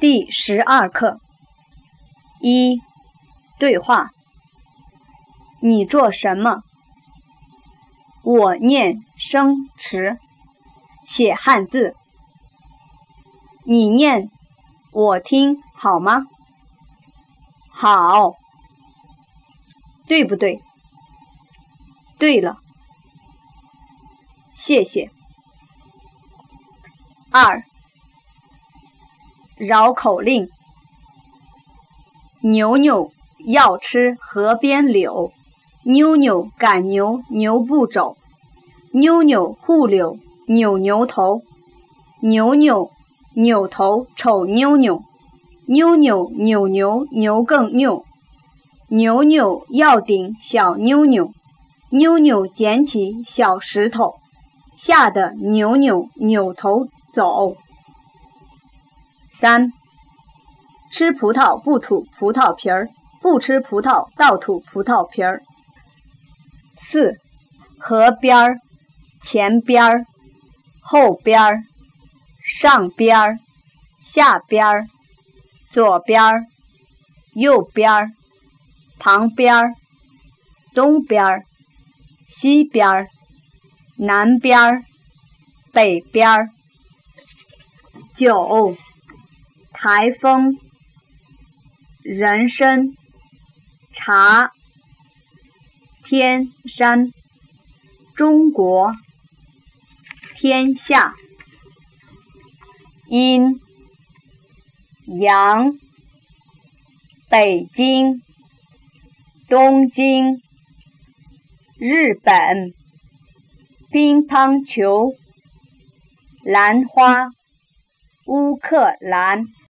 第十二课一对话。你做什么？我念生词，写汉字。你念，我听好吗？好，对不对？对了，谢谢。二。绕口令：牛牛要吃河边柳，妞妞赶牛牛不走，妞妞护柳扭牛头，牛牛扭头瞅妞妞，妞妞扭牛牛更拗，牛牛要顶小妞妞，妞妞捡起小石头，吓得牛牛扭头走。三，吃葡萄不吐葡萄皮儿，不吃葡萄倒吐葡萄皮儿。四，河边儿、前边儿、后边儿、上边儿、下边儿、左边儿、右边儿、旁边儿、东边儿、西边儿、南边儿、北边儿。九。台风，人参，茶，天山，中国，天下，阴，阳，北京，东京，日本，乒乓球，兰花，乌克兰。